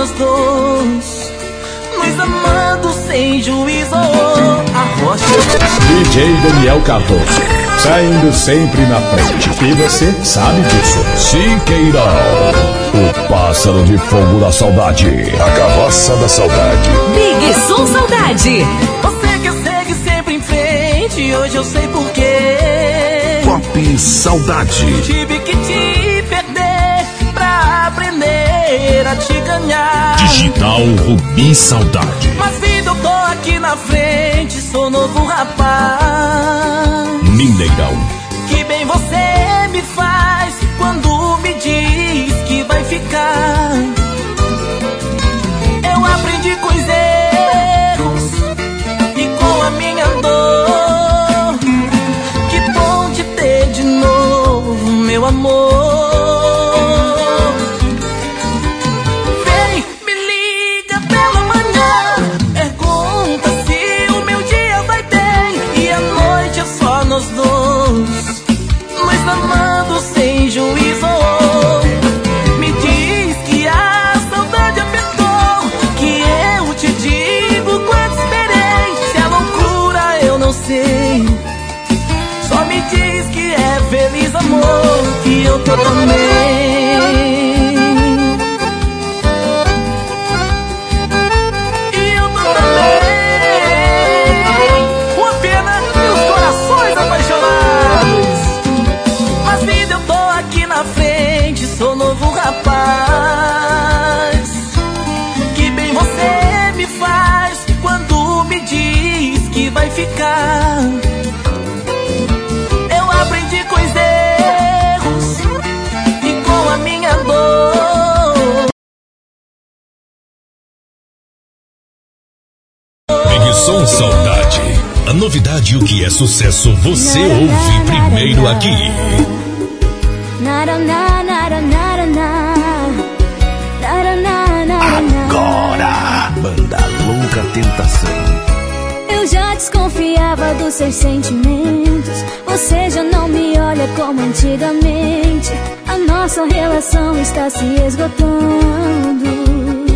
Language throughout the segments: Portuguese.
nós dois, nos amando sem juízo. A rocha. DJ Daniel Cardoso, saindo sempre na frente. E você sabe disso. Siqueirão, o pássaro de fogo da saudade. A carroça da saudade. Big Som Saudade. Você que segue sempre em frente, hoje eu sei porquê. Pop Saudade. Tive que te ganhar. Digital Rubi Saudade. Mas vida, eu tô aqui na frente, sou novo rapaz. Mineirão. Que bem você me faz quando me diz que vai ficar. Que eu tô também. Som Saudade. A novidade e o que é sucesso você ouve primeiro aqui. Agora, Banda Louca Tentação. Eu já desconfiava dos seus sentimentos. Você já não me olha como antigamente. A nossa relação está se esgotando.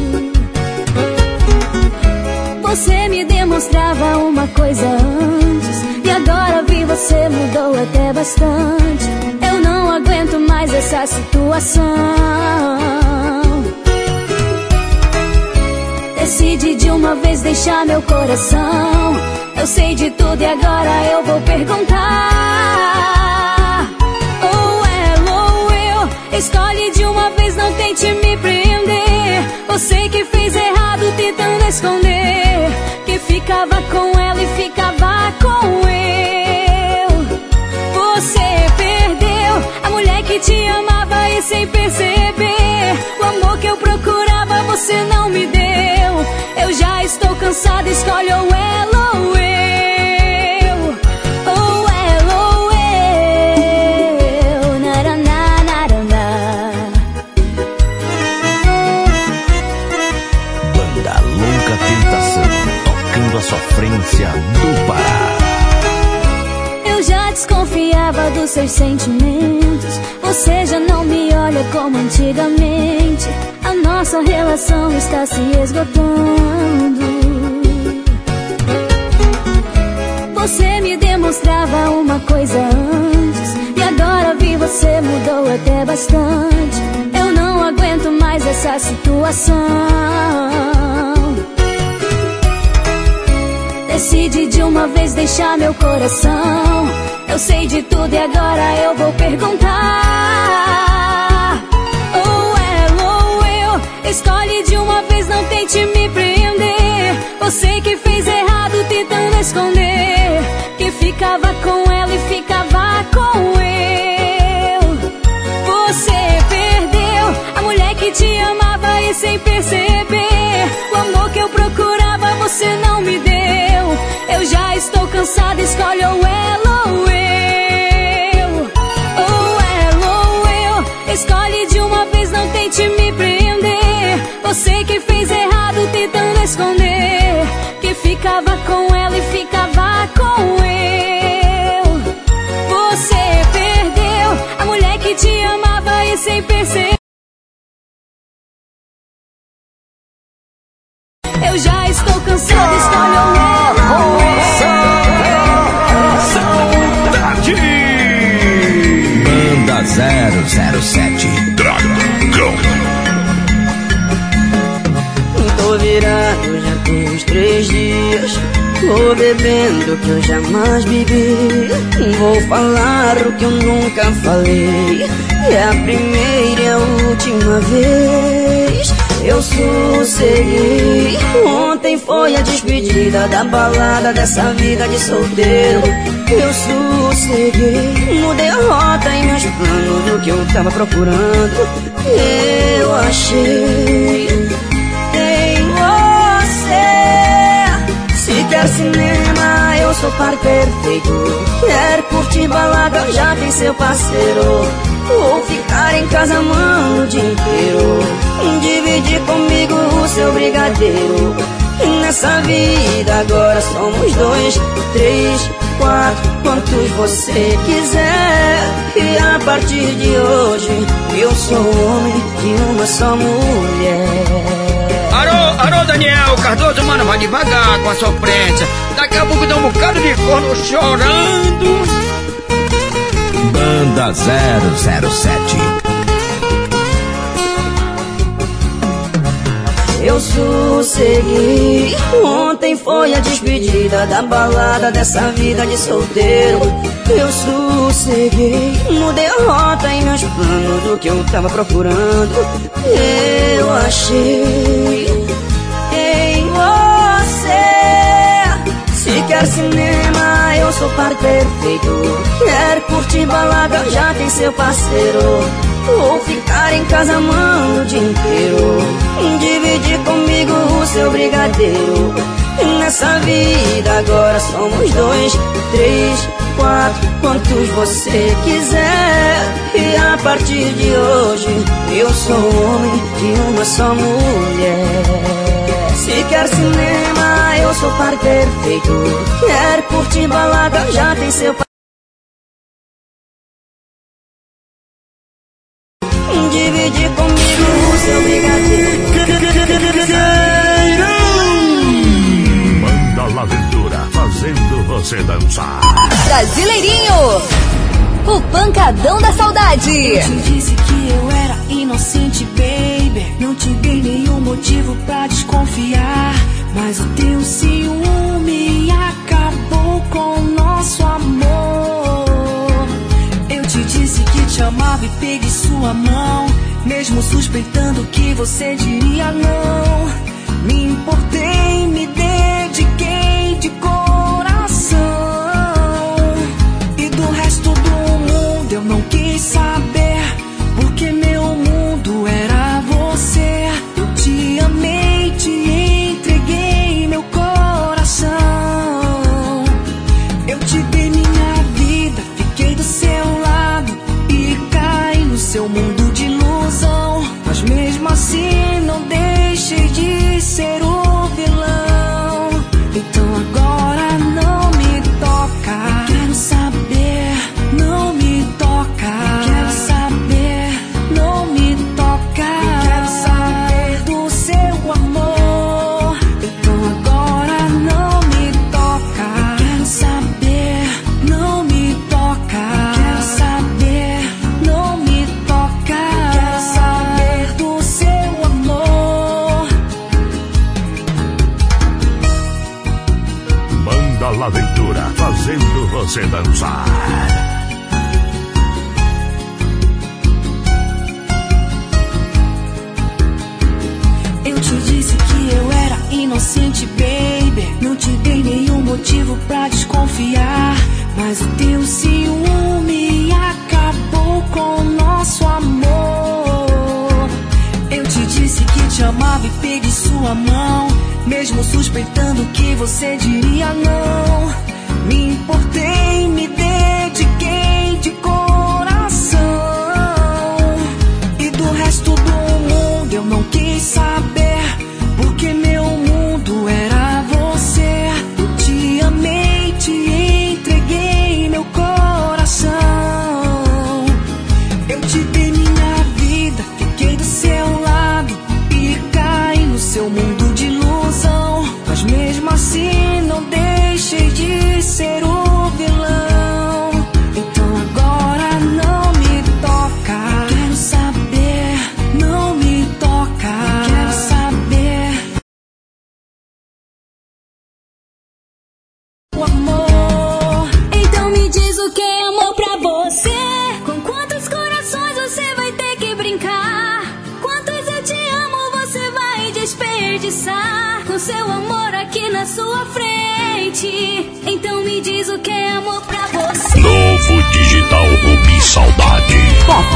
Você me demonstrava uma coisa antes. E agora vi você mudou até bastante. Eu não aguento mais essa situação. Decide de uma vez deixar meu coração. Eu sei de tudo e agora eu vou perguntar. Ou ela ou eu. Escolhe de uma vez, não tente me prender. Você que fez errado tentando esconder. Que te amava e sem perceber. O amor que eu procurava você não me deu. Eu já estou cansada, escolhe ou ela ou eu. Ou ela ou eu. Naraná, naraná. Banda Louca Tentação. Tocando a sofrência do Pará. Eu já desconfiava dos seus sentimentos. Como antigamente. A nossa relação está se esgotando. Você me demonstrava uma coisa antes. E agora vi você mudou até bastante. Eu não aguento mais essa situação. Decide de uma vez deixar meu coração. Eu sei de tudo e agora eu vou perguntar. Tente me prender. Você que fez errado tentando esconder. Que ficava com ela e ficava com eu. Você perdeu a mulher que te amava e sem perceber. O amor que eu procurava você não me deu. Eu já estou cansada, escolhe ou ela ou eu. Ou ela ou eu. Escolhe de uma vez, não tente me prender. Você que fez esconder que ficava com ela e ficava com eu. Você perdeu a mulher que te amava e sem perceber. Eu já estou cansada, escolho o meu. Tô bebendo que eu jamais bebi. Vou falar o que eu nunca falei. É a primeira e a última vez. Eu sosseguei. Ontem foi a despedida da balada dessa vida de solteiro. Eu sosseguei. Mudei a rota e meus planos do que eu tava procurando. Eu achei Quer cinema, eu sou par perfeito. Quer curtir balada, já tem seu parceiro. Ou ficar em casa, mano, o dia inteiro Dividir comigo o seu brigadeiro nessa vida agora somos dois, três, quatro Quantos você quiser E a partir de hoje Eu sou homem de uma só mulher Daniel Cardoso, mano, vai devagar com a sofrência Daqui a pouco dá um bocado de corno chorando. Banda 007 Eu sosseguei Ontem foi a despedida da balada dessa vida de solteiro. Eu sosseguei Mudei a rota e meus planos do que eu tava procurando. Eu achei Se quer cinema, eu sou par perfeito Quer curtir balada, já tem seu parceiro Ou ficar em casa, mano, o dia inteiro Dividir comigo o seu brigadeiro. Nessa vida agora somos dois, três, quatro Quantos você quiser. E a partir de hoje Eu sou homem de uma só mulher quer cinema, eu sou par perfeito Quer curtir balada, já tem seu Dividir comigo o seu brigadeiro Manda Aventura fazendo você dançar. Brasileirinho, o pancadão da saudade. Eu te disse que eu era inocente, baby. Não te dei nenhum motivo pra desconfiar. Mas o teu ciúme acabou com o nosso amor. Eu te disse que te amava e peguei sua mão. Mesmo suspeitando que você diria não. Me importei, me dediquei de coração.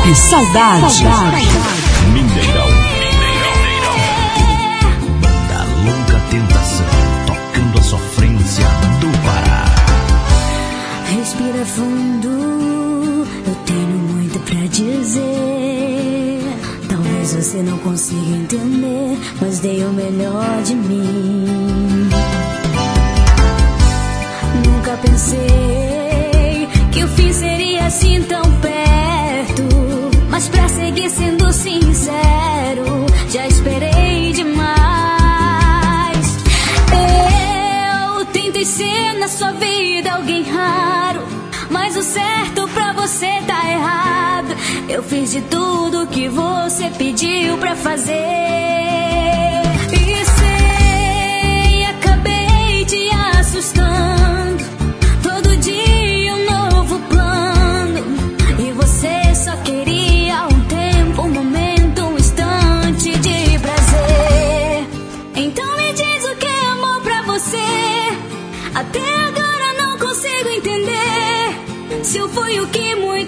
Pop Saudade. Saudade. Mineirão. Da longa tentação, tocando a sofrência do Pará. Respira fundo, eu tenho muito pra dizer. Talvez você não consiga entender, mas dei o melhor de mim. Sua vida alguém raro. Mas o certo pra você tá errado. Eu fiz de tudo que você pediu pra fazer. E sei, acabei te assustando. Eu fui o que muitos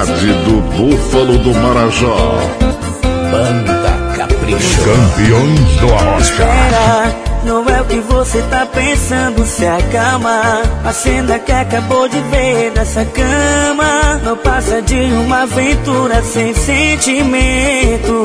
saudade do Búfalo do Marajó. Banda Capricho. Campeões do Arrosca. Espera, não é o que você tá pensando, se acalma. A cena que acabou de ver nessa cama não passa de uma aventura sem sentimento.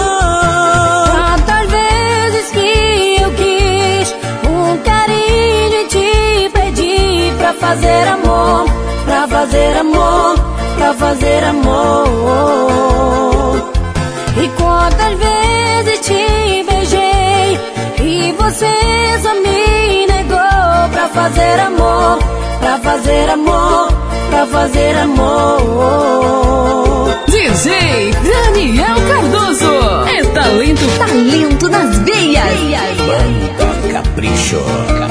Fazer amor, pra fazer amor, pra fazer amor. E quantas vezes te beijei e você só me negou pra fazer amor, pra fazer amor, pra fazer amor. DJ Daniel Cardoso. É talento, talento nas veias. Banda Capricho. Capricho.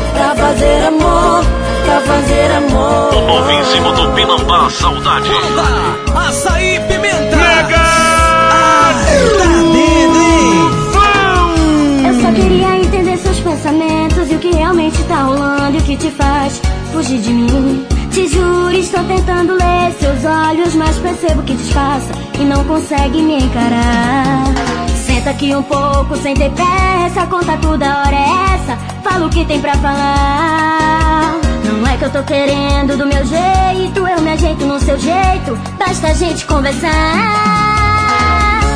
pra fazer amor, pra fazer amor. O novíssimo do Pinambá, saudade. Oba, açaí pimenta. Mega! Ah, tá? Eu só queria entender seus pensamentos e o que realmente tá rolando e o que te faz fugir de mim. Te juro, estou tentando ler seus olhos, mas percebo que disfarça e não consegue me encarar. Senta aqui um pouco sem ter pressa, conta tudo, a hora é essa. Fala o que tem pra falar. Não é que eu tô querendo do meu jeito, eu me ajeito no seu jeito, basta a gente conversar.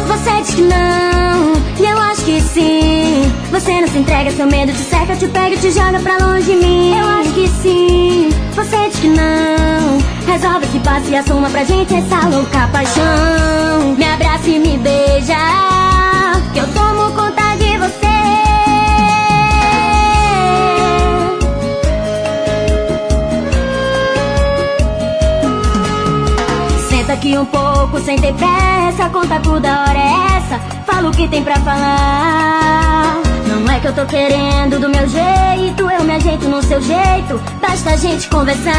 Você diz que não, e eu acho que sim. Você não se entrega, seu medo te cerca, te pega e te joga pra longe de mim. Eu acho que sim. Você diz que não, resolve esse passo e assuma pra gente essa louca paixão. Me abraça e me beija, que eu tomo conta aqui um pouco sem ter pressa, conta tudo, a hora é essa. Fala o que tem pra falar. Não é que eu tô querendo do meu jeito, eu me ajeito no seu jeito, basta a gente conversar.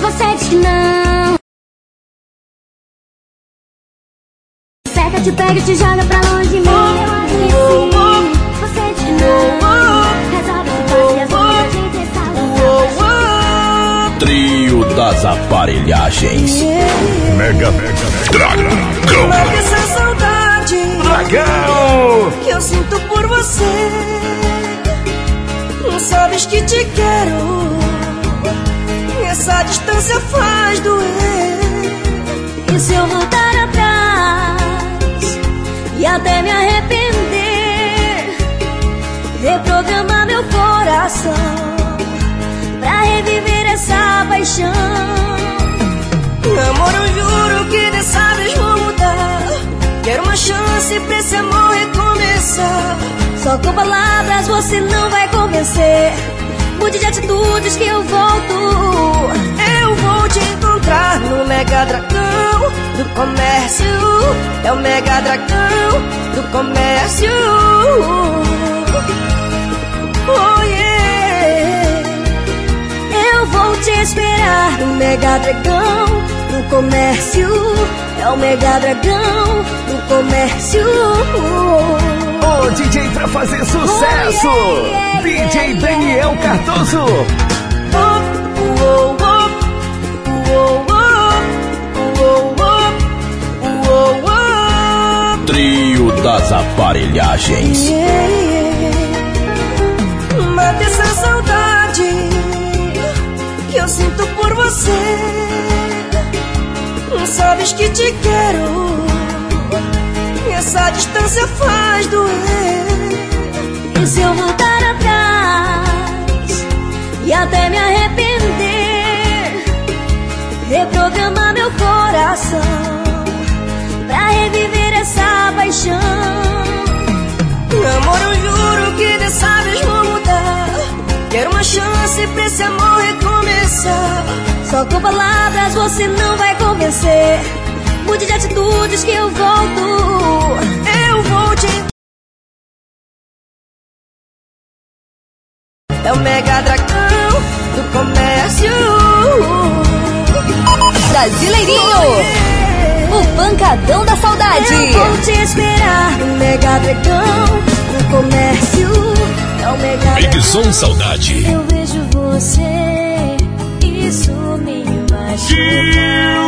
Você diz que não. Cerca, te pega te joga pra longe de das aparelhagens. Mega, mega, dragão. Mata essa saudade Dragão! que eu sinto por você. Não sabes que te quero. Essa distância faz doer. E se eu voltar atrás e até me arrepender, reprogramar meu coração reviver essa paixão. Amor, eu juro que dessa vez vou mudar. Quero uma chance pra esse amor recomeçar. Só com palavras você não vai convencer. Mude de atitudes que eu volto. Eu vou te encontrar no Mega Dragão do Comércio. É o Mega Dragão do Comércio. Te esperar no Mega Dragão do Comércio. É o Mega Dragão do Comércio. O DJ pra fazer sucesso. Oh, yeah, yeah, DJ yeah, Daniel yeah. Cardoso. Oh. Trio das aparelhagens. Yeah, yeah. Mata essa saudade que eu sinto por você. Não sabes que te quero. Essa distância faz doer. E se eu voltar atrás e até me arrepender, reprogramar meu coração pra reviver essa paixão. Amor, eu juro que dessa vez vou mudar. Quero uma chance pra esse amor recomeçar. Só com palavras você não vai convencer. Mude de atitudes que eu volto. Eu vou te. É o Mega Dragão do Comércio. Brasileirinho, o pancadão da saudade. Eu vou te esperar no Mega Dragão do Comércio. Dragão. Edson Saudade. Eu vejo você, isso me machuca.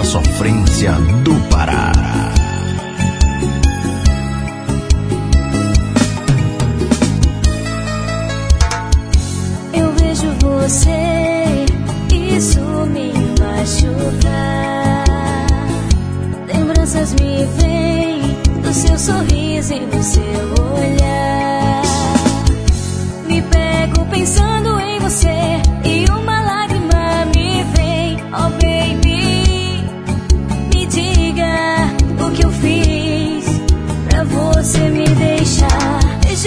A sofrência do Pará. Eu vejo você, isso me machuca. Lembranças me vêm do seu sorriso e do seu olhar. Me pego pensando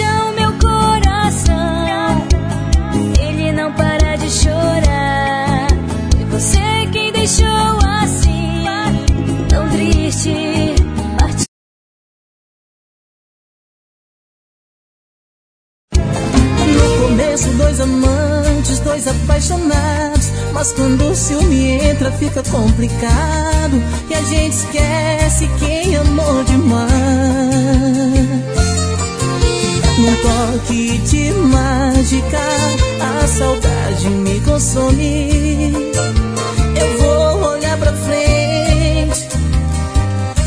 deixar. Veja o meu coração, ele não para de chorar. E você quem deixou assim, tão triste. No começo, dois amantes, dois apaixonados. Mas quando o ciúme entra, fica complicado. E a gente esquece quem amou demais. Num toque de mágica, a saudade me consome. Eu vou olhar pra frente,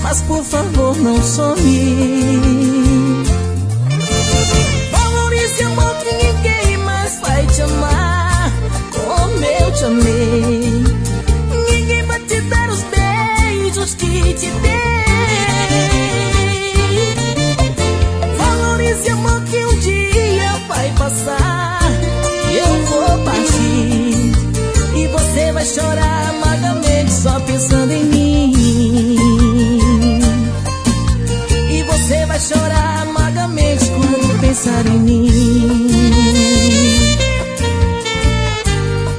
mas por favor não some. Valorize amor que ninguém mais vai te amar como eu te amei. Ninguém vai te dar os beijos que te dei. Vai chorar amargamente só pensando em mim. E você vai chorar amargamente quando pensar em mim.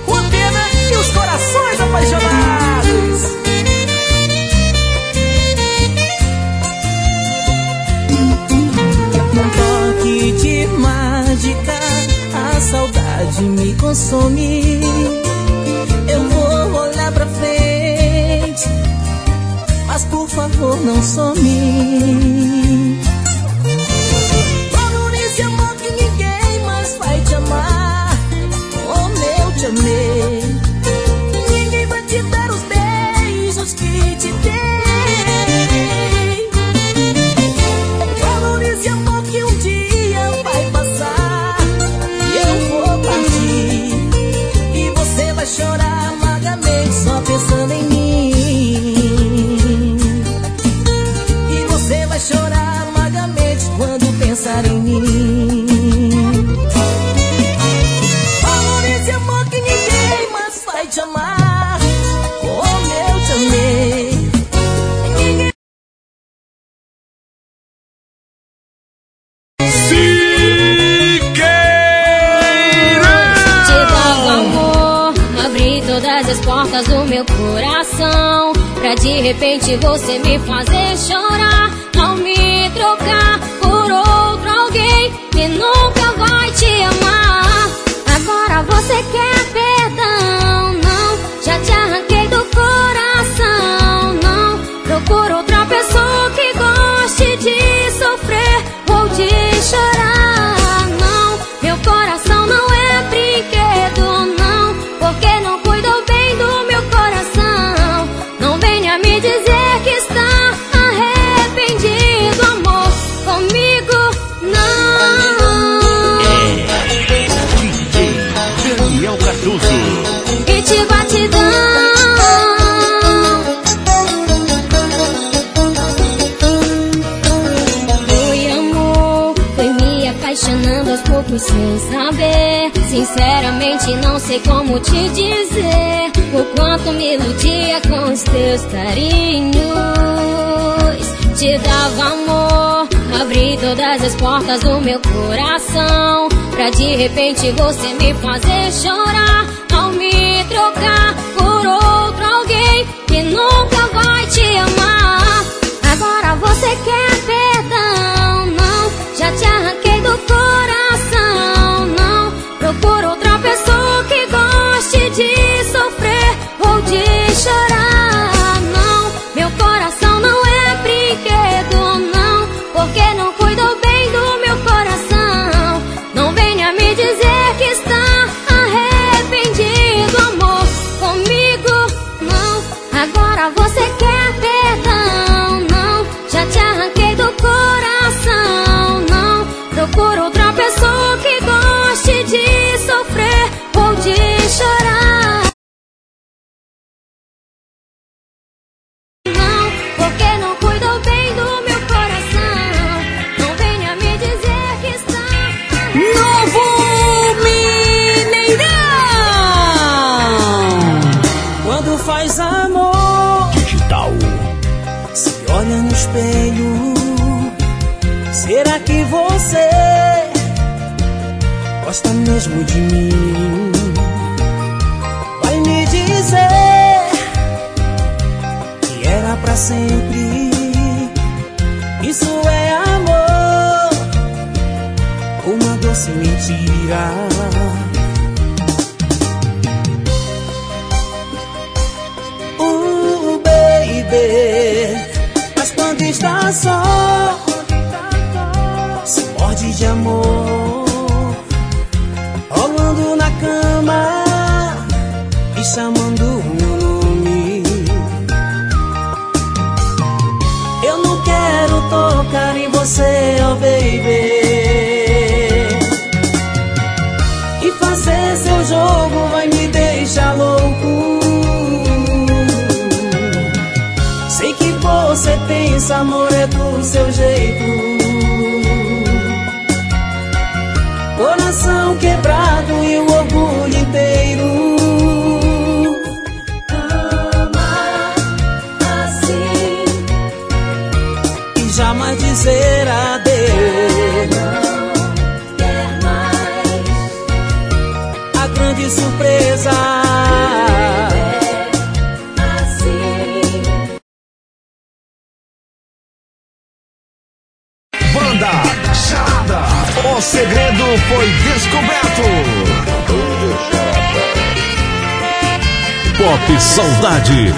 Uma pena e os corações apaixonados. Num toque de mágica, a saudade me consome. Mas por favor não some. Te amar como eu te amei. Ninguém dava amor, abri todas as portas do meu coração. Pra de repente você me fazer chorar. Sem saber. Sinceramente não sei como te dizer o quanto me iludia com os teus carinhos. Te dava amor, abri todas as portas do meu coração. Pra de repente você me fazer chorar ao me trocar por outro alguém que nunca vai te amar. Agora você quer perdão, não? Já te arranquei do coração? Procura outra pessoa que goste de sofrer ou de chorar,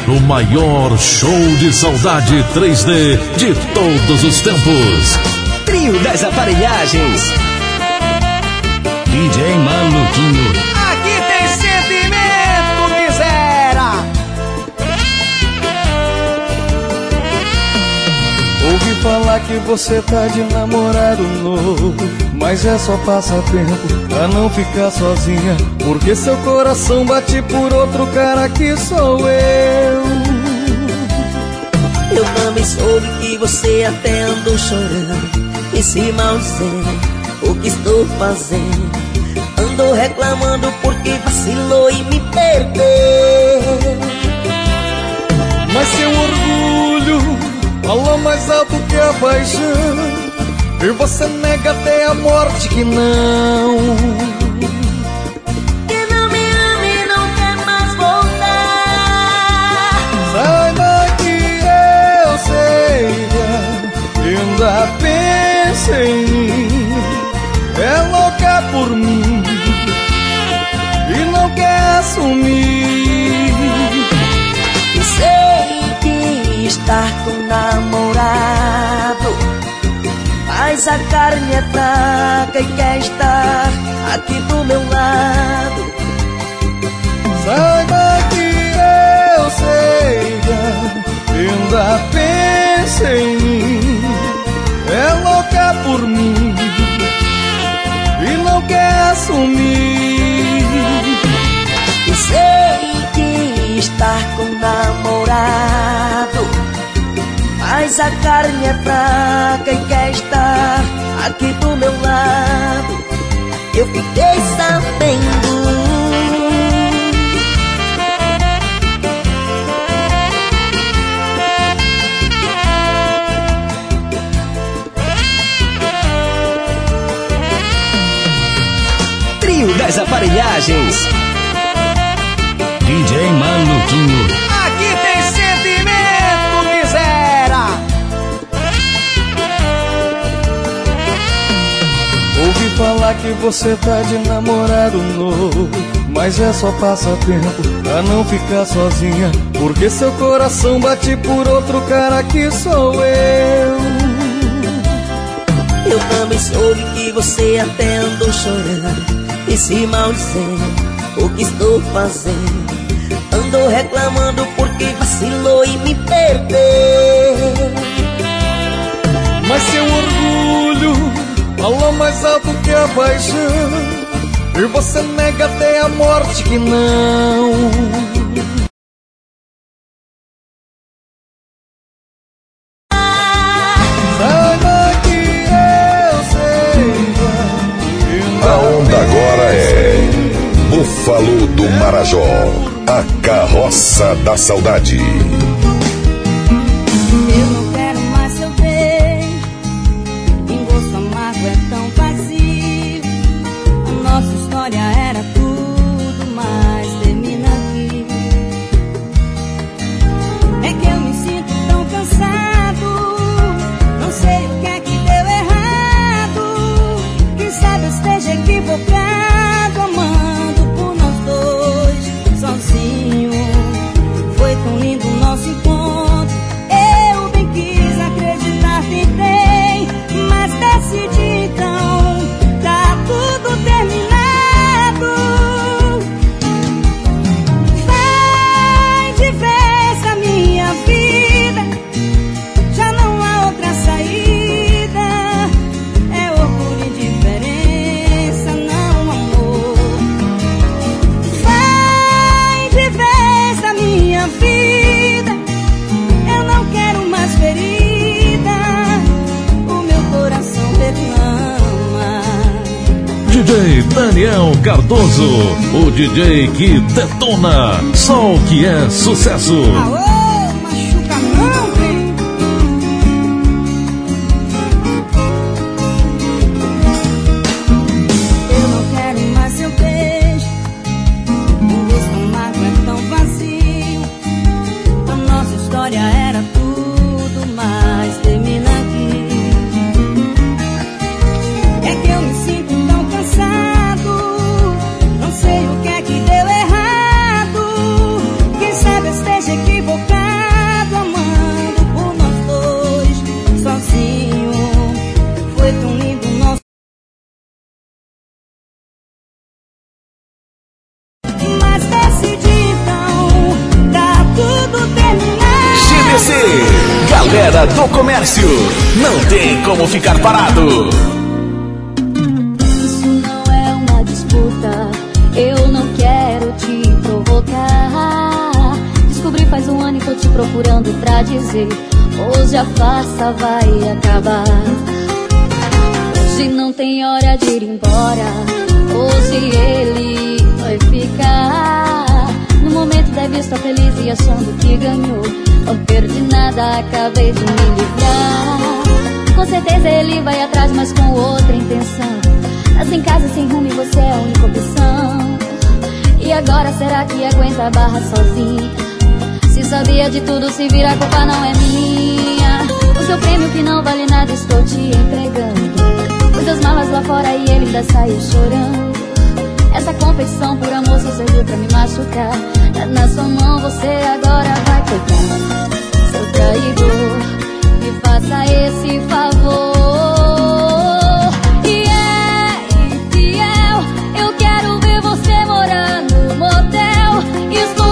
o maior show de saudade 3D de todos os tempos. Trio das Aparelhagens. DJ Maluquinho. Falar que você tá de namorado novo Mas é só passatempo pra não ficar sozinha Porque seu coração bate por outro cara que sou eu. Eu também soube que você até andou chorando E se mal o que estou fazendo? Andou reclamando porque vacilou e me perdeu. Mas seu orgulho fala mais alto que a paixão e você nega até a morte que não. Que não me ama e não quer mais voltar. Saiba que eu sei Ainda pensa em mim. É louca por mim E não quer assumir estar com namorado mas a carne é fraca e quer estar aqui do meu lado. Saiba que eu sei, ainda pensa em mim. É louca por mim e não quer assumir. Mas a carne é fraca e quer estar aqui do meu lado. Eu fiquei sabendo. Trio das Aparelhagens. DJ Maluquinho. falar que você tá de namorado novo Mas é só passatempo pra não ficar sozinha Porque seu coração bate por outro cara que sou eu. Eu também soube que você até andou chorando E se maldizendo o que estou fazendo? Andou reclamando porque vacilou e me perdeu. Mas seu orgulho Falou mais alto que a paixão E você nega até a morte que não é Falou do Marajó, a carroça da saudade. Daniel Cardoso, o DJ que detona, só o que é sucesso. Aô!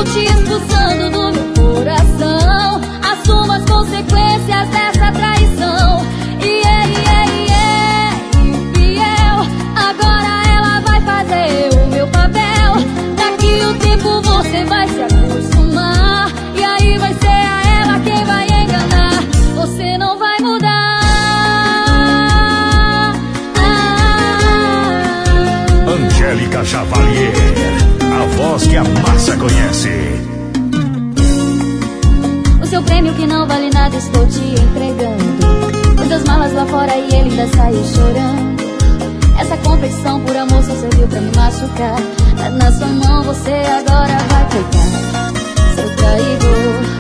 curtindo o sol. que não vale nada, estou te entregando. Muitas malas lá fora e ele ainda saiu chorando. Essa confecção por amor só serviu pra me machucar. Tá na sua mão você agora vai pegar. Seu traidor.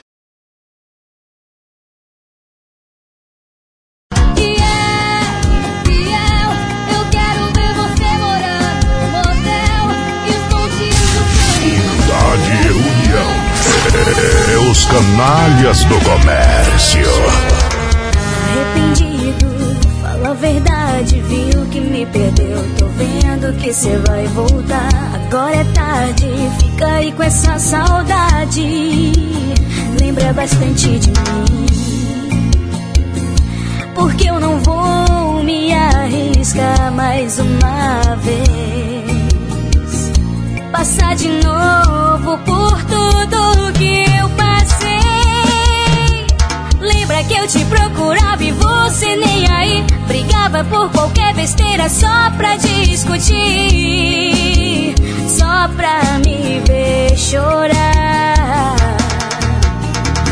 Canalhas do Comércio. Arrependido, fala a verdade, viu que me perdeu. Tô vendo que cê vai voltar. Agora é tarde, fica aí com essa saudade. Lembra bastante de mim. Porque eu não vou me arriscar mais uma vez. Passar de novo por tudo que eu passei que eu te procurava e você nem aí. Brigava por qualquer besteira só pra discutir. Só pra me ver chorar.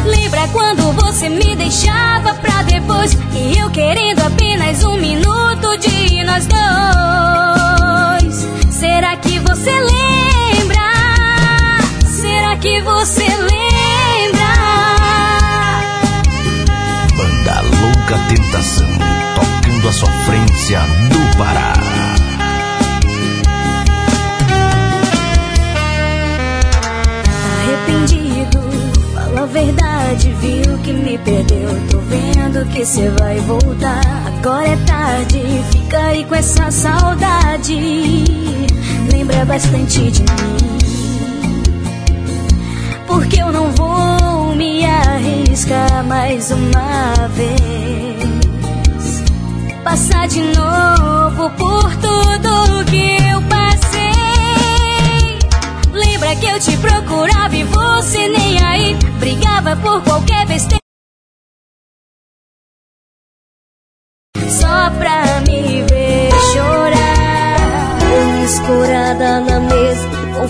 Lembra quando você me deixava pra depois? E eu querendo apenas um minuto de nós dois. Será que você lembra? Será que você lembra? Louca Tentação, tocando a sofrência do Pará. Arrependido, fala a verdade, viu que me perdeu. Tô vendo que cê vai voltar. Agora é tarde, fica aí com essa saudade. Lembra bastante de mim. Porque eu não vou me arriscar mais uma vez. Passar de novo por tudo que eu passei. Lembra que eu te procurava e você nem aí. Brigava por qualquer besteira.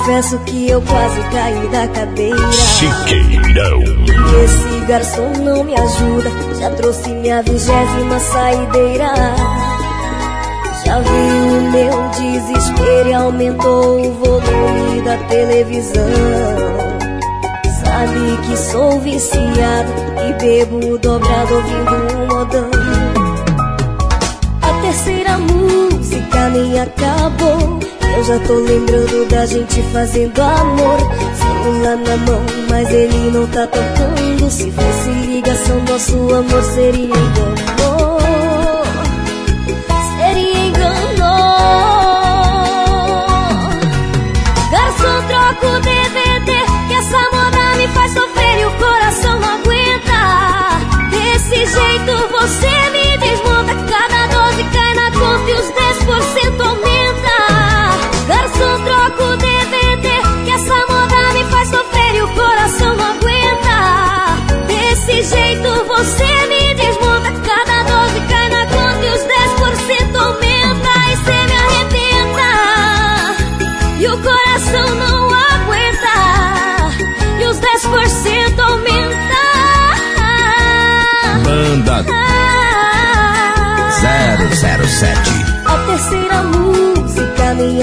Confesso que eu quase caí da cadeira. Siqueirão. E esse garçom não me ajuda, já trouxe minha vigésima saideira. Já viu o meu desespero e aumentou o volume da televisão. Sabe que sou viciado e bebo dobrado ouvindo um modão. A terceira música nem acabou. Eu já tô lembrando da gente fazendo amor. Celular na mão, mas ele não tá tocando. Se fosse ligação, nosso amor seria engano.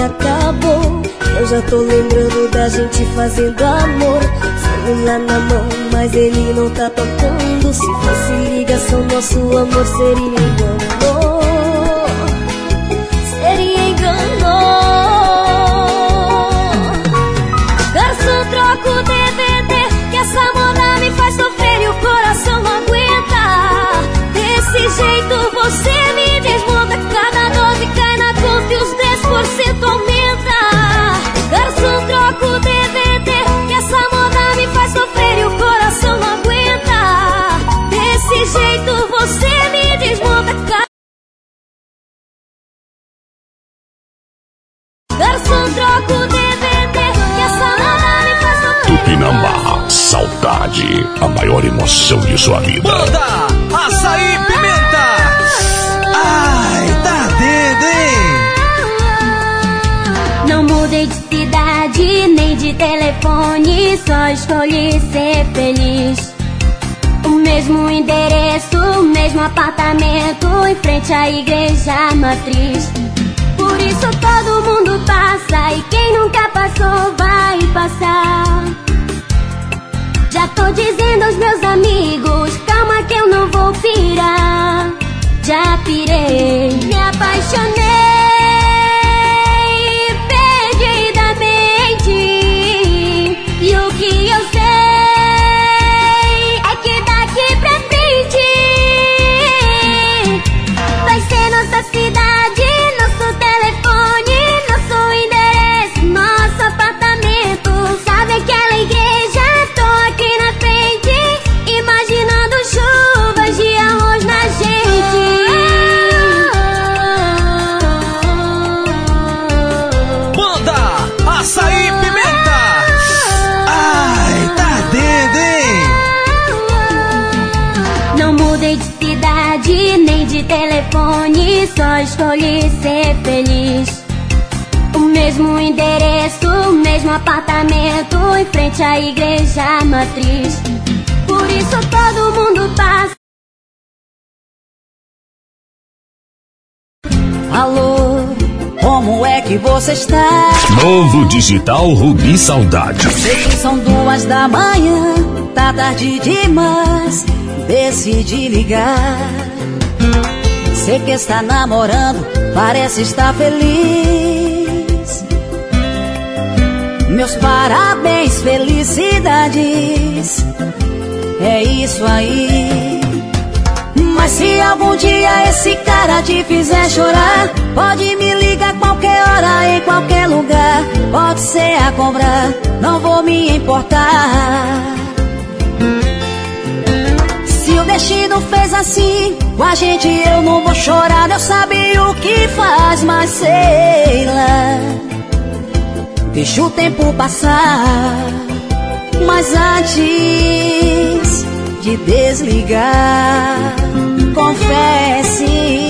Acabou. Eu já tô lembrando da gente fazendo amor. Celular na mão, mas ele não tá tocando. Se fosse ligação, nosso amor seria engano. Seria engano. Garçom, troca o DVD. Que essa moda me faz sofrer e o coração não aguenta. Desse jeito você me os 10% só escolhi ser feliz. O mesmo endereço, o mesmo apartamento, em frente à igreja matriz. Por isso todo mundo passa e quem nunca passou vai passar. Já tô dizendo aos meus amigos, calma que eu não vou pirar. Já pirei, me apaixonei de telefone, só escolhi ser feliz. O mesmo endereço, o mesmo apartamento, em frente à igreja matriz. Por isso todo mundo passa. Alô, como é que você está? Novo Digital Rubi Saudade. Sei que são duas da manhã, tá tarde demais, decidi ligar. Sei que está namorando, parece estar feliz. Meus parabéns, felicidades. É isso aí. Mas se algum dia esse cara te fizer chorar, pode me ligar qualquer hora, em qualquer lugar. Pode ser a cobrar, não vou me importar. Destino fez assim, com a gente eu não vou chorar. Deus sabe o que faz, mas sei lá. Deixa o tempo passar. Mas antes de desligar, confesse.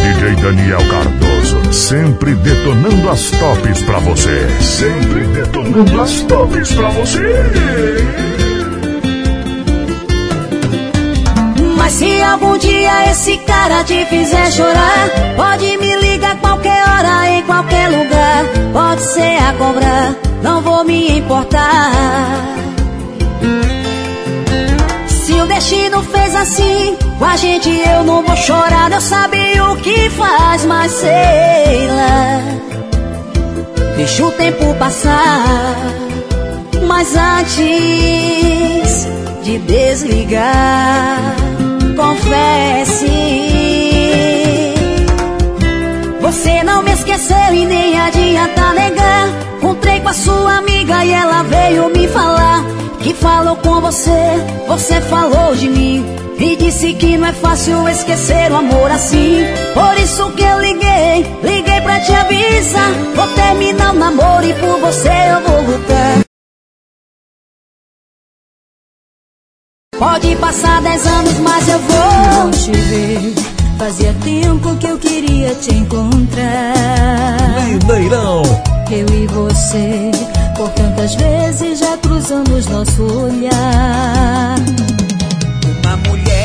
DJ Daniel Cardoso, sempre detonando as tops pra você. Sempre detonando as tops pra você. Mas se algum dia esse cara te fizer chorar, pode me ligar qualquer hora, em qualquer lugar. Pode ser a cobrar, não vou me importar. Destino fez assim, com a gente eu não vou chorar. Deus sabe o que faz, mas sei lá. Deixa o tempo passar. Mas antes de desligar, confesse. Você não me esqueceu e nem adianta negar. Encontrei com a sua amiga e ela veio me falar. Que falou com você, você falou de mim. E disse que não é fácil esquecer o amor assim. Por isso que eu liguei, liguei pra te avisar. Vou terminar o namoro e por você eu vou lutar. Pode passar dez anos, mas eu vou Não te ver. Fazia tempo que eu queria te encontrar. Mineirão. Eu e você, por tantas vezes já cruzamos nosso olhar. Uma mulher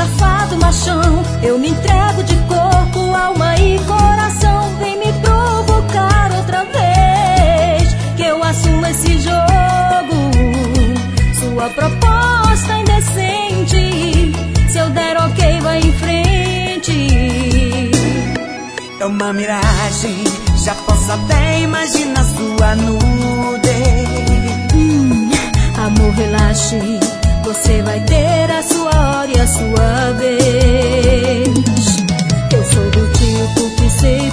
safado machão. Eu me entrego de corpo, alma e coração. Vem me provocar outra vez. Que eu assumo esse jogo. Sua proposta é indecente. Se eu der ok, vai em frente. É uma miragem, já posso até imaginar sua nudez. Hum, amor, relaxe. Você vai ter a sua hora e a sua vez. Eu sou do tipo que sei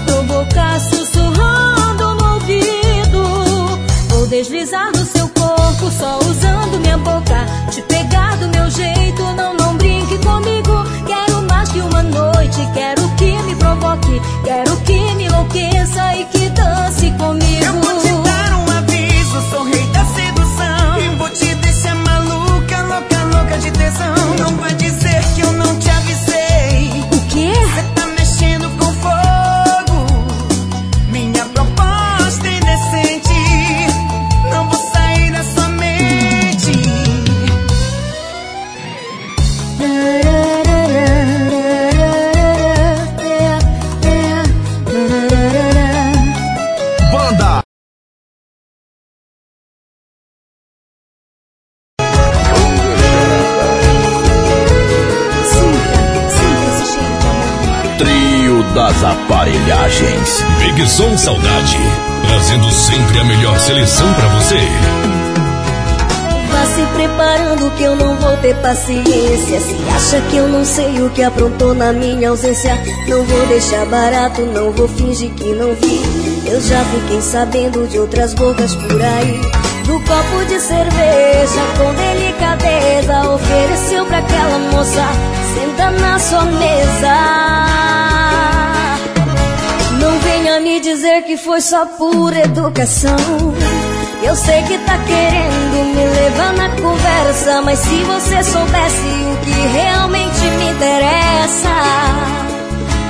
sei o que aprontou na minha ausência, não vou deixar barato, não vou fingir que não vi. Eu já fiquei sabendo de outras bocas por aí. Do copo de cerveja com delicadeza ofereceu pra aquela moça senta na sua mesa. Não venha me dizer que foi só por educação. Eu sei que tá querendo me levar na conversa, mas se você soubesse o que realmente me interessa,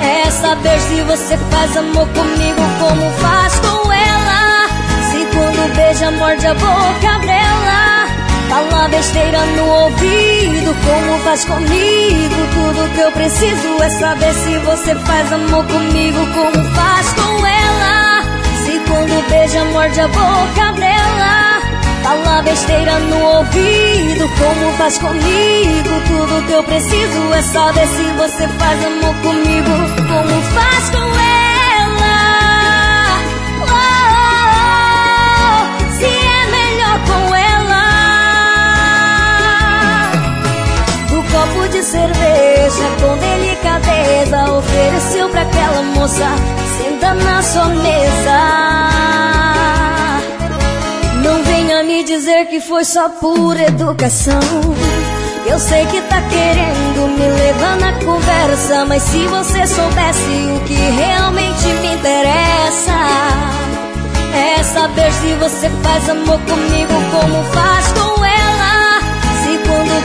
é saber se você faz amor comigo como faz com ela. Se quando beija, morde a boca dela. Fala besteira no ouvido, como faz comigo. Tudo que eu preciso é saber se você faz amor comigo, como faz com ela. Quando beija, morde a boca dela. Fala besteira no ouvido, como faz comigo. Tudo que eu preciso é saber se você faz amor comigo, como faz com de cerveja com delicadeza ofereceu pra aquela moça senta na sua mesa. Não venha me dizer que foi só por educação. Eu sei que tá querendo me levar na conversa, mas se você soubesse o que realmente me interessa, é saber se você faz amor comigo como faz com ela.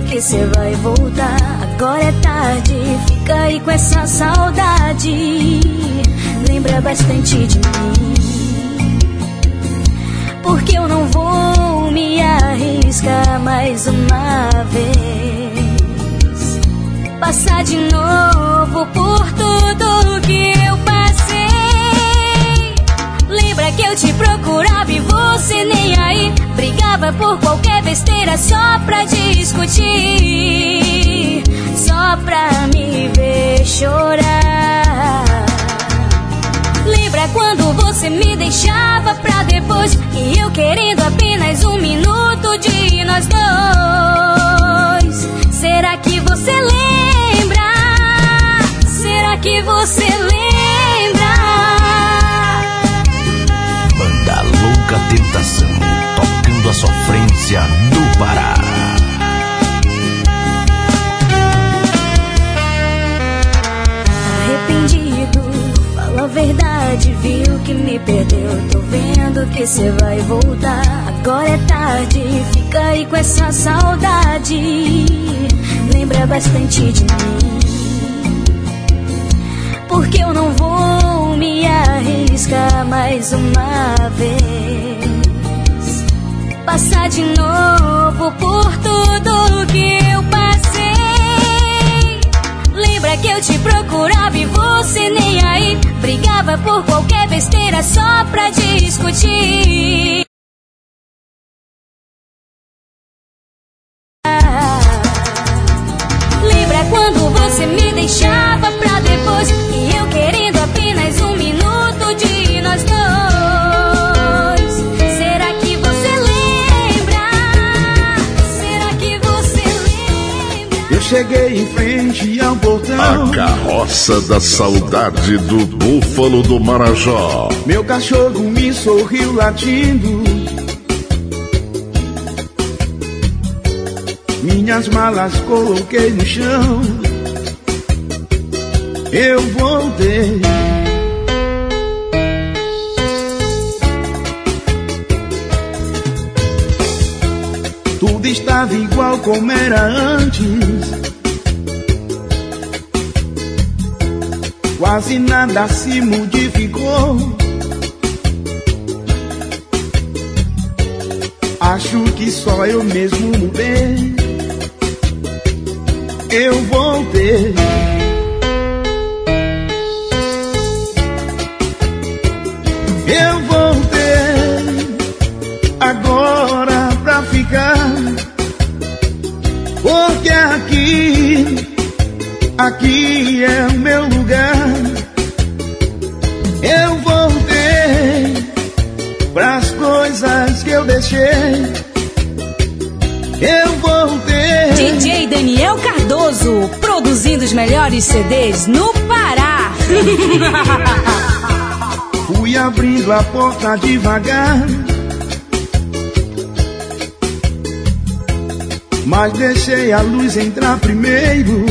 que cê vai voltar. Agora é tarde, fica aí com essa saudade. Lembra bastante de mim. Porque eu não vou me arriscar mais uma vez. Passar de novo por tudo que eu passei. Lembra que eu te procurava e você nem aí. Brigava por qualquer besteira só pra discutir. Só pra me ver chorar. Lembra quando você me deixava pra depois E eu querendo apenas um minuto de nós dois sofrência do Pará. Arrependido, fala a verdade, viu que me perdeu. Tô vendo que cê vai voltar. Agora é tarde, fica aí com essa saudade. Lembra bastante de mim. Porque eu não vou me arriscar mais uma vez. Passar de novo por tudo que eu passei. Lembra que eu te procurava e você nem aí. Brigava por qualquer besteira só pra discutir. frente ao portão. A carroça da saudade do búfalo do Marajó. Meu cachorro me sorriu latindo. Minhas malas coloquei no chão. Eu voltei. Tudo estava igual como era antes. Quase nada se modificou. Acho que só eu mesmo mudei. Eu voltei. Melhores CDs no Pará. Fui abrindo a porta devagar. Mas deixei a luz entrar primeiro.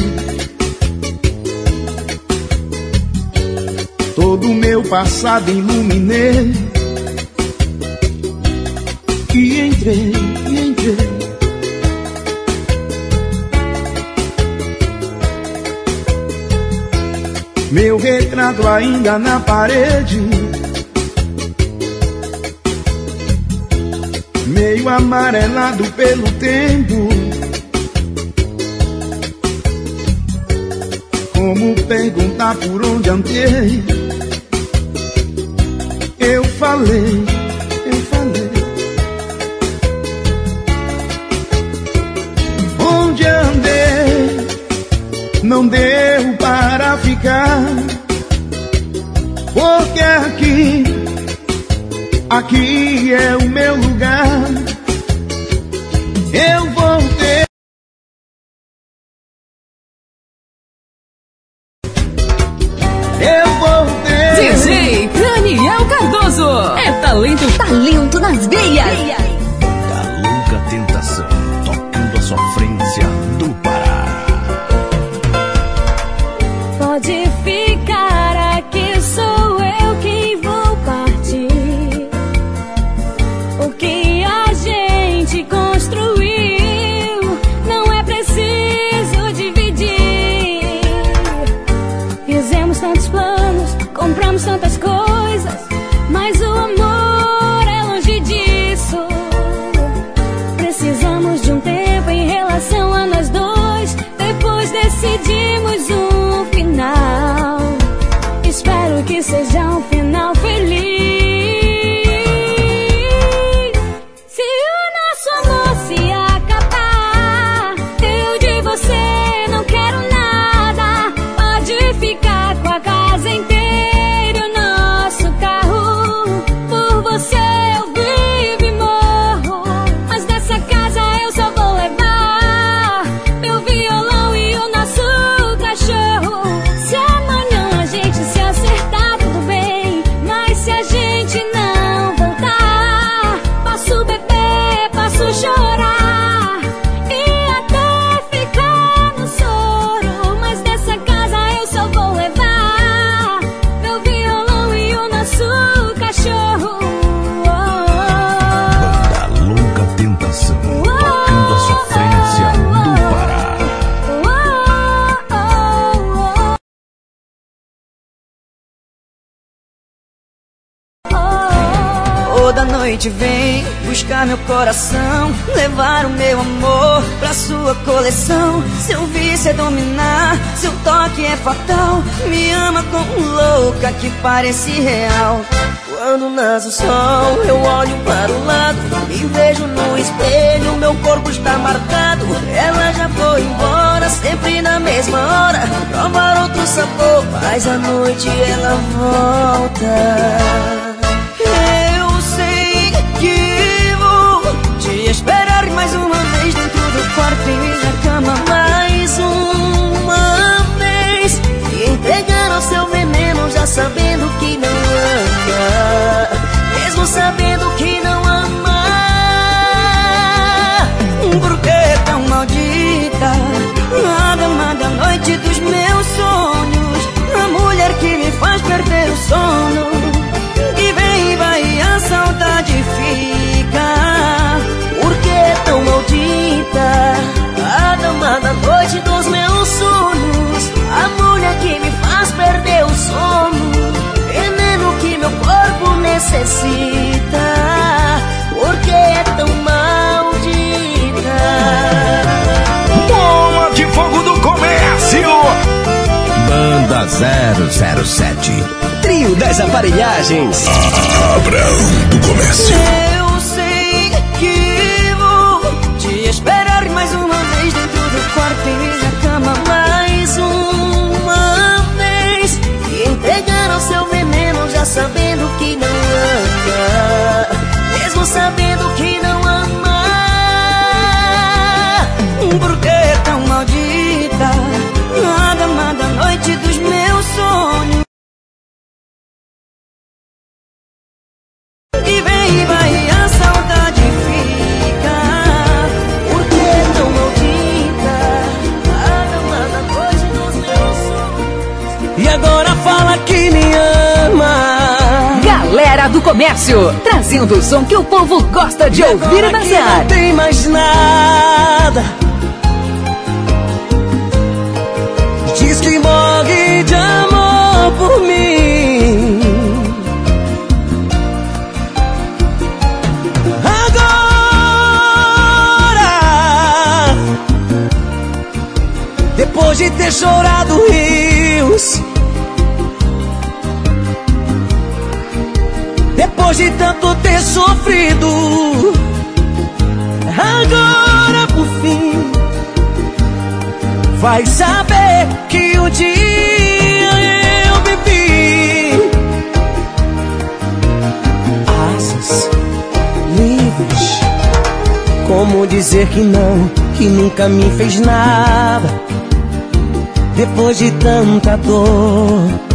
Todo o meu passado iluminei. E e entrei. Meu retrato ainda na parede. Meio amarelado pelo tempo. Como perguntar por onde andei? Eu falei, buscar meu coração, levar o meu amor pra sua coleção. Seu vício é dominar, seu toque é fatal. Me ama como louca que parece real. Quando nasce o sol, eu olho para o lado, me vejo no espelho, meu corpo está marcado. Ela já foi embora, sempre na mesma hora, provar outro sabor, mas à noite ela volta. Mais uma vez dentro do quarto e na cama mais uma vez. E entregar ao seu veneno já sabendo que não ama, mesmo sabendo que não necessita, porque é tão maldita. Boa de fogo do comércio! Banda 007 Trio das aparelhagens Abraão do comércio Eu sei que vou te esperar mais uma vez dentro do quarto e na cama mais uma vez e entregar ao seu sabendo que não ama. Mesmo sabendo que não ama. Por que tão maldita? Nada amada noite Comércio, trazendo o som que o povo gosta de ouvir e Agora que dançar. não tem mais nada. Diz que morre de amor por mim. Agora, depois de ter chorado rios, depois de tanto ter sofrido, agora por fim vai saber que um dia eu bebi asas livres. Como dizer que não, que nunca me fez nada depois de tanta dor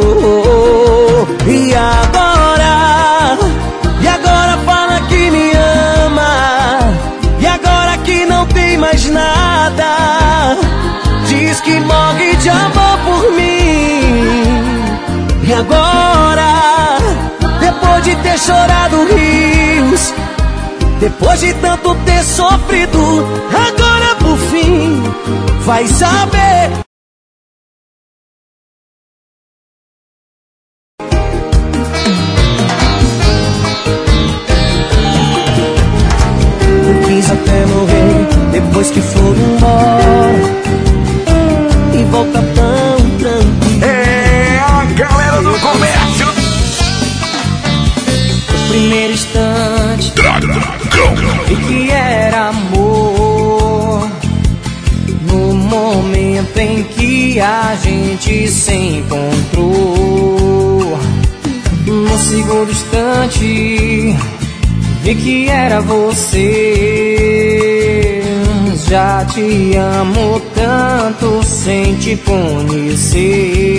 E agora? E agora fala que me ama. E agora que não tem mais nada. Diz que morre de amor por mim. E agora? Depois de ter chorado rios. Depois de tanto ter sofrido. Agora por fim. Vai saber. Até morrer depois que for embora E volta tão tranquilo É a galera do comércio. Primeiro instante. E que era amor No momento em que a gente se encontrou No segundo instante Vi que era você Já te amo tanto sem te conhecer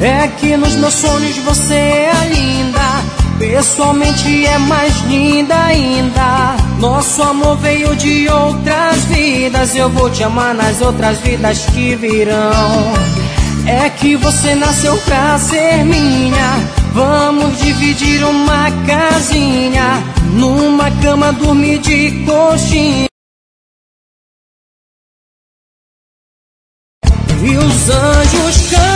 é que nos meus sonhos você é linda, pessoalmente é mais linda ainda. Nosso amor veio de outras vidas, eu vou te amar nas outras vidas que virão. É que você nasceu pra ser minha. Vamos dividir uma casinha, numa cama dormir de coxinha. E os anjos cantam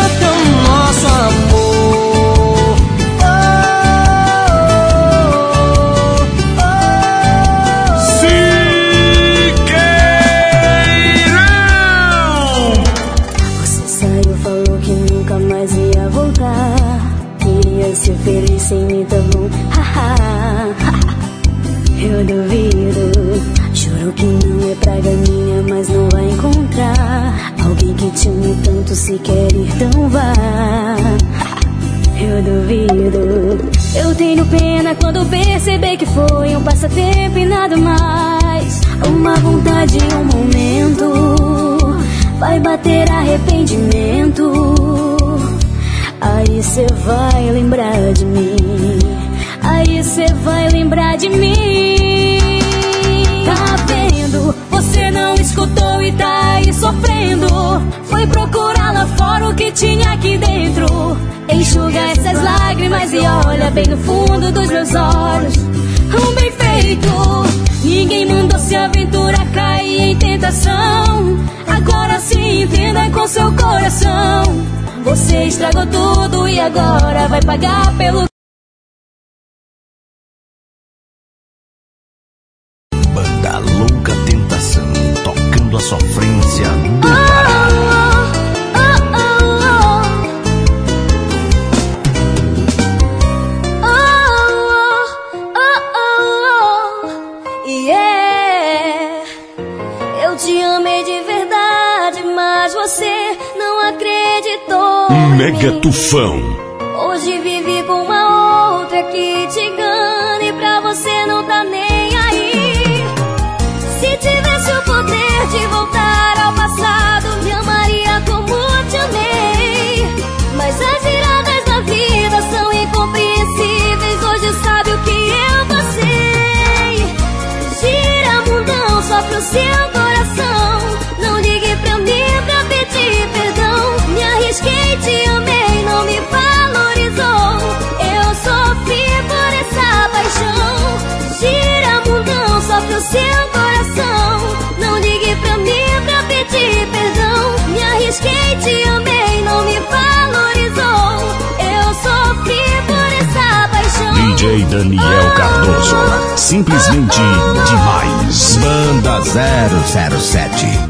Eu tenho pena quando perceber que foi um passatempo e nada mais. Uma vontade, um momento. Vai bater arrependimento. Aí cê vai lembrar de mim. Aí cê vai lembrar de mim. Tá vendo? Você não escutou e tá aí sofrendo. Foi procurar fora o que tinha aqui dentro. Enxuga essas lágrimas e olha bem no fundo dos meus olhos. Um bem feito. Ninguém mandou se aventurar, cair em tentação. Agora se entenda com seu coração. Você estragou tudo e agora vai pagar pelo Tufão. Hoje vive com uma outra que te engana e pra você não tá nem aí. Se tivesse o poder de voltar ao passado, me amaria como te amei. Mas as viradas da vida são incompreensíveis. Hoje sabe o que eu passei. Gira mundão só pro seu paixão. Gira mundão só pro seu coração. Não ligue pra mim pra pedir perdão. Me arrisquei, te amei, não me valorizou. Eu sofri por essa paixão. DJ Daniel Cardoso. Simplesmente demais. Banda 007.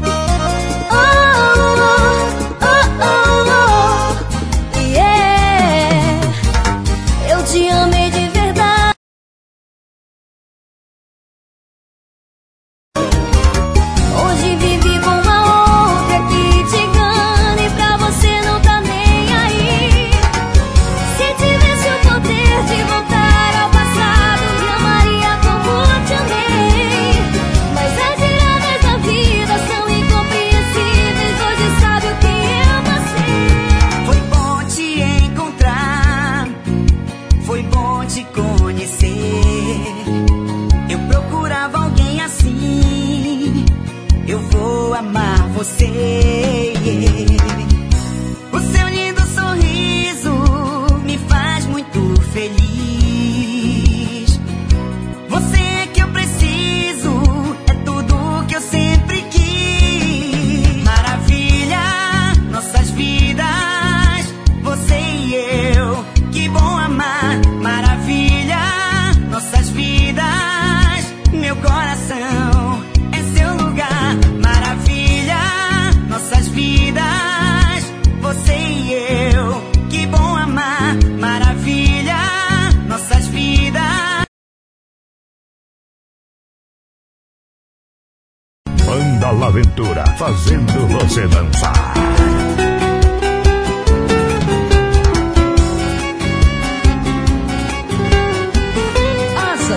Laventura. Fazendo você dançar.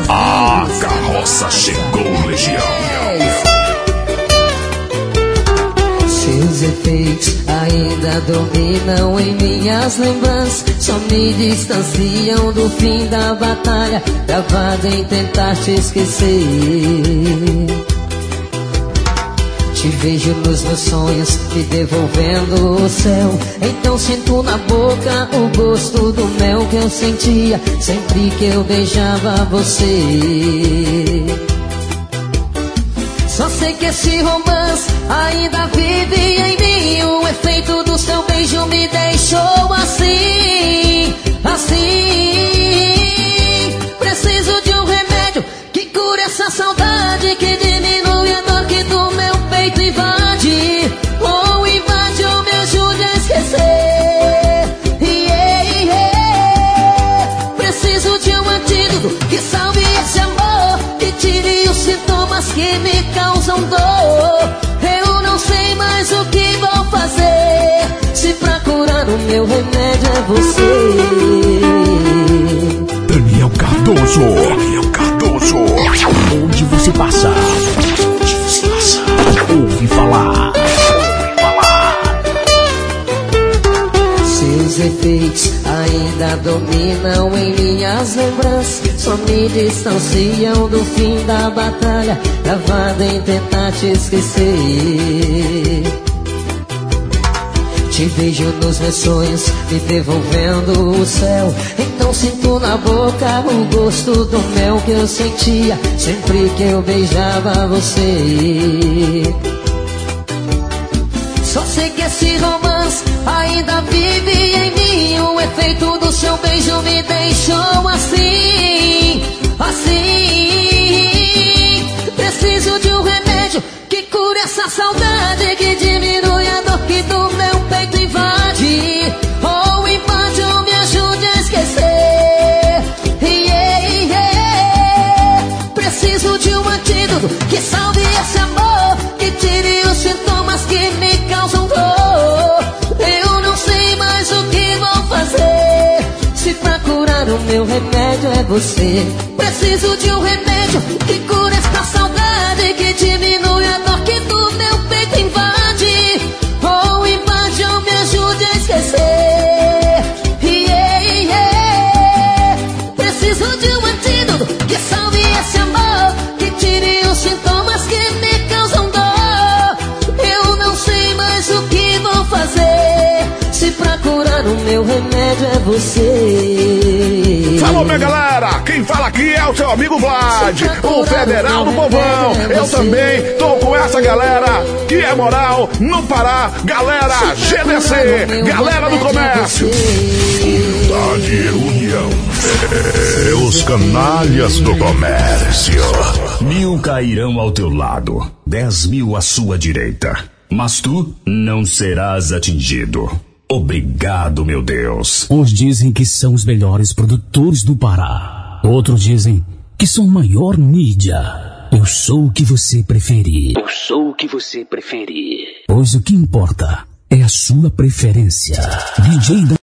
A carroça chegou, Legião. Seus efeitos ainda dominam em minhas lembranças. Só me distanciam do fim da batalha. Travado em tentar te esquecer. Te vejo nos meus sonhos, me devolvendo o céu. Então sinto na boca o gosto do mel que eu sentia sempre que eu beijava você. Só sei que esse romance ainda vive em mim. O efeito do seu beijo me deixou assim, assim. O meu remédio é você. Daniel Cardoso. Daniel Cardoso. Onde você passa? Onde você passa? Ouve falar. Ouve falar. Seus efeitos ainda dominam em minhas lembranças. Só me distanciam do fim da batalha. Travado em tentar te esquecer. Te vejo nos meus sonhos, me devolvendo o céu. Então sinto na boca o gosto do mel que eu sentia sempre que eu beijava você. Só sei que esse romance ainda vive em mim. O efeito do seu beijo me deixou assim, assim. Preciso de um remédio que cure essa saudade, que diminui a dor que do meu que salve esse amor, que tire os sintomas que me causam dor. Eu não sei mais o que vou fazer. Se pra curar o meu remédio é você, preciso de um remédio que cure meu remédio é você. Falou, minha galera! Quem fala aqui é o seu amigo Vlad, o Federal do Povão. Eu também tô com essa galera que é moral no Pará. Galera GDC, galera do comércio. Unidade e união. É os canalhas do comércio. Mil cairão ao teu lado, dez mil à sua direita. Mas tu não serás atingido. Obrigado, meu Deus. Uns dizem que são os melhores produtores do Pará. Outros dizem que são maior mídia. Eu sou o que você preferir. Eu sou o que você preferir. Pois o que importa é a sua preferência. DJ da